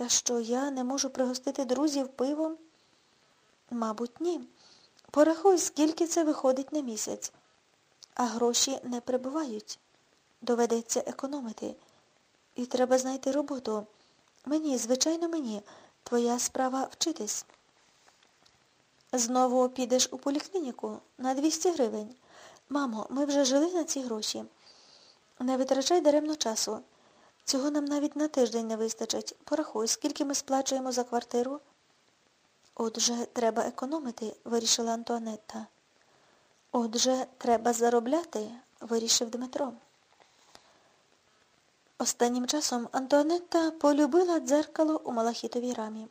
Та що я не можу пригостити друзів пивом? Мабуть, ні. Порахуй, скільки це виходить на місяць. А гроші не прибувають. Доведеться економити. І треба знайти роботу. Мені, звичайно, мені. Твоя справа вчитись. Знову підеш у поліклініку на 200 гривень. Мамо, ми вже жили на ці гроші. Не витрачай даремно часу. Цього нам навіть на тиждень не вистачить. Порахуй, скільки ми сплачуємо за квартиру. Отже, треба економити, вирішила Антуанетта. Отже, треба заробляти, вирішив Дмитро. Останнім часом Антуанетта полюбила дзеркало у малахітовій рамі.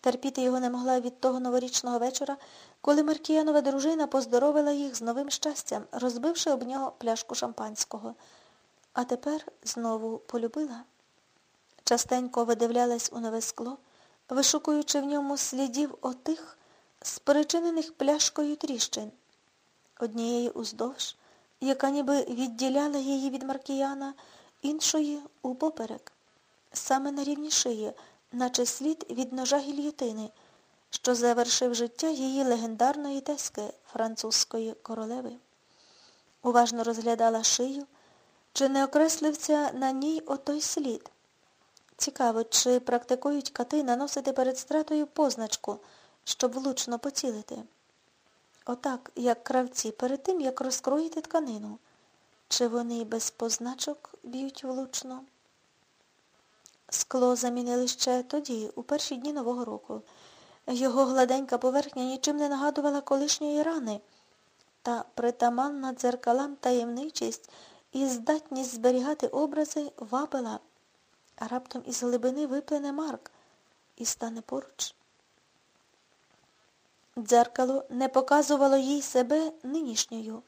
Терпіти його не могла від того новорічного вечора, коли Маркіянова дружина поздоровила їх з новим щастям, розбивши об нього пляшку шампанського. А тепер знову полюбила. Частенько видивлялась у нове скло, вишукуючи в ньому слідів отих, спричинених пляшкою тріщин. Однієї уздовж, яка ніби відділяла її від Маркіяна, іншої упоперек, саме на рівні шиї, наче слід від ножа гільйотини, що завершив життя її легендарної тески французької королеви. Уважно розглядала шию, чи не окреслився на ній отой слід. Цікаво, чи практикують кати наносити перед стратою позначку, щоб влучно поцілити. Отак, як кравці, перед тим, як розкроїти тканину. Чи вони без позначок б'ють влучно? Скло замінили ще тоді, у перші дні Нового року. Його гладенька поверхня нічим не нагадувала колишньої рани, та притаманна дзеркалам таємничість і здатність зберігати образи вабила, а раптом із глибини виплине Марк і стане поруч. Дзеркало не показувало їй себе нинішньою,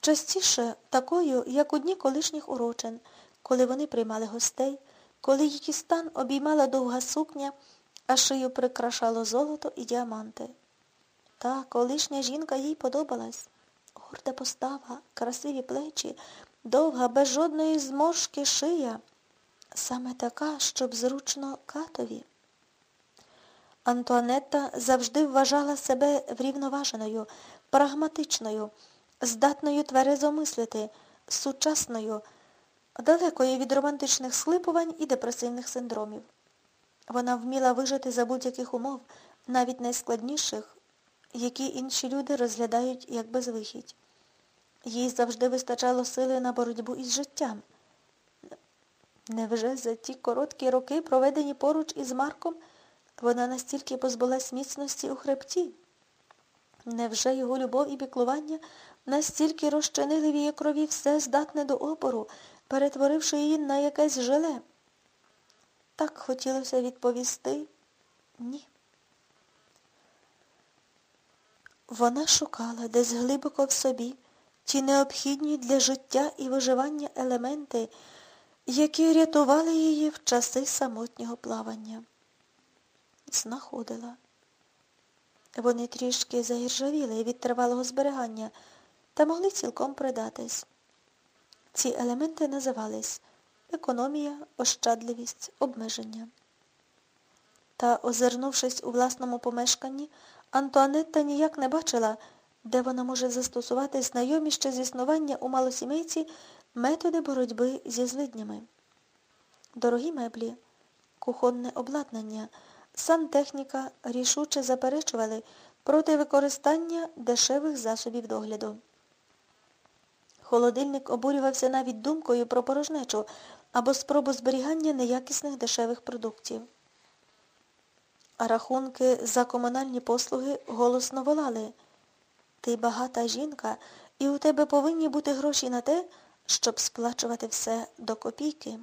частіше такою, як у дні колишніх урочин, коли вони приймали гостей, коли її стан обіймала довга сукня, а шию прикрашало золото і діаманти. Та колишня жінка їй подобалась. Горда постава, красиві плечі, довга, без жодної зморшки шия, саме така, щоб зручно катові. Антуанетта завжди вважала себе врівноваженою, прагматичною, здатною тверезо мислити, сучасною, далекою від романтичних схлипувань і депресивних синдромів. Вона вміла вижити за будь-яких умов, навіть найскладніших, які інші люди розглядають як безвихідь. Їй завжди вистачало сили на боротьбу із життям. Невже за ті короткі роки, проведені поруч із Марком, вона настільки позбулась міцності у хребті? Невже його любов і піклування настільки розчинили в її крові все здатне до опору, перетворивши її на якесь желе? Так хотілося відповісти ні. Вона шукала десь глибоко в собі ті необхідні для життя і виживання елементи, які рятували її в часи самотнього плавання. Знаходила. Вони трішки заіржавіли від тривалого зберігання та могли цілком придатись. Ці елементи називались економія, ощадливість, обмеження. Та, озирнувшись у власному помешканні, Антуанетта ніяк не бачила, де вона може застосувати знайомі ще з існування у малосімейці методи боротьби зі злиднями. Дорогі меблі, кухонне обладнання, сантехніка рішуче заперечували проти використання дешевих засобів догляду. Холодильник обурювався навіть думкою про порожнечу або спробу зберігання неякісних дешевих продуктів. А рахунки за комунальні послуги голосно волали. Ти багата жінка, і у тебе повинні бути гроші на те, щоб сплачувати все до копійки.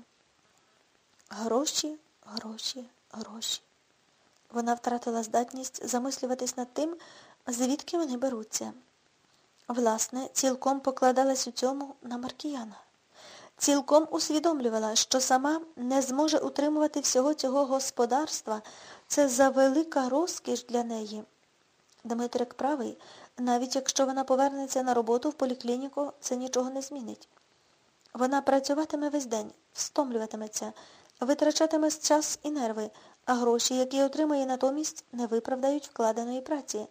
Гроші, гроші, гроші. Вона втратила здатність замислюватись над тим, звідки вони беруться. Власне, цілком покладалась у цьому на Маркіяна. Цілком усвідомлювала, що сама не зможе утримувати всього цього господарства. Це завелика розкіш для неї. Дмитрик правий, навіть якщо вона повернеться на роботу в поліклініку, це нічого не змінить. Вона працюватиме весь день, встомлюватиметься, витрачатиме час і нерви, а гроші, які отримає натомість, не виправдають вкладеної праці.